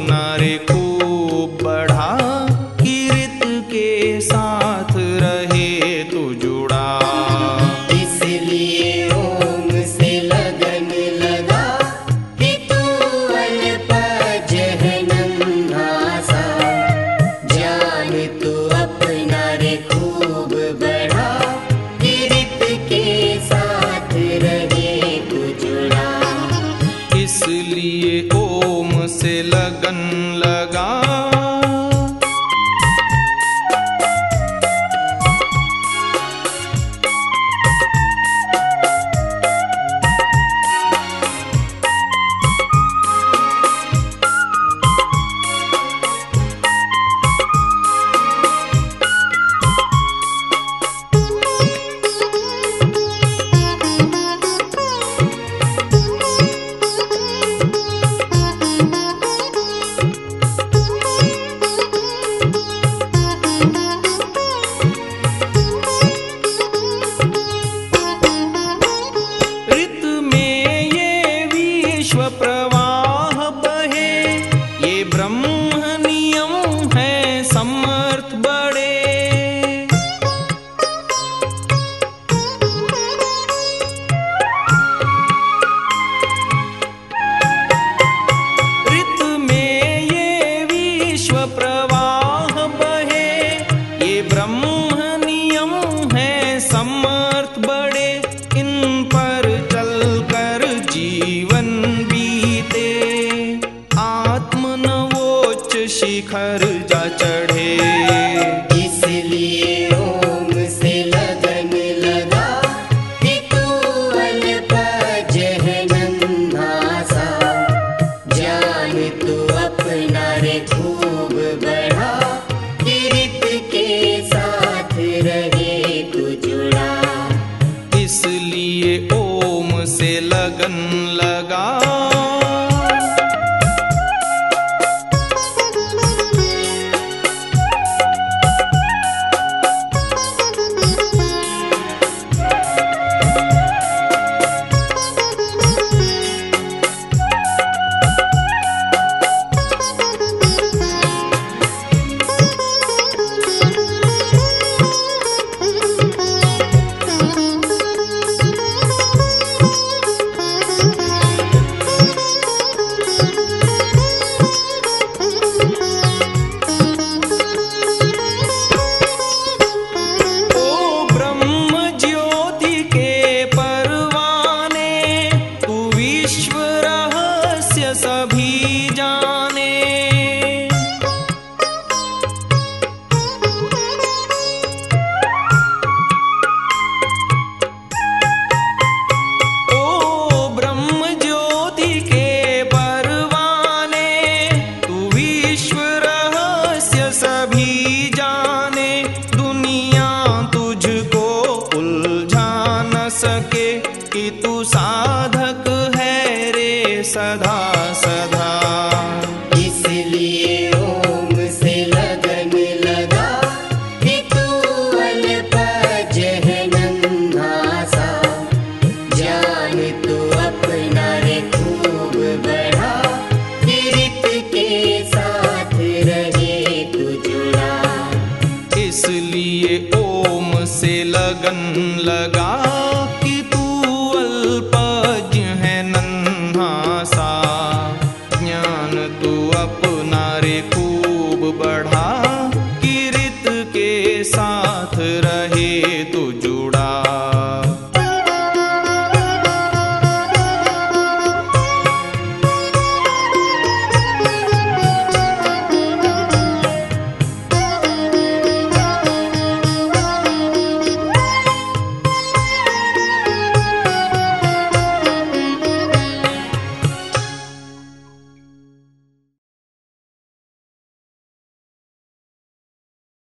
नारी खूब बढ़ा लगा विश्व प्रवाह बहे। ये ब्रह्म नियम है समर्थ बड़े। ऋत में ये विश्व प्रवाह शिखर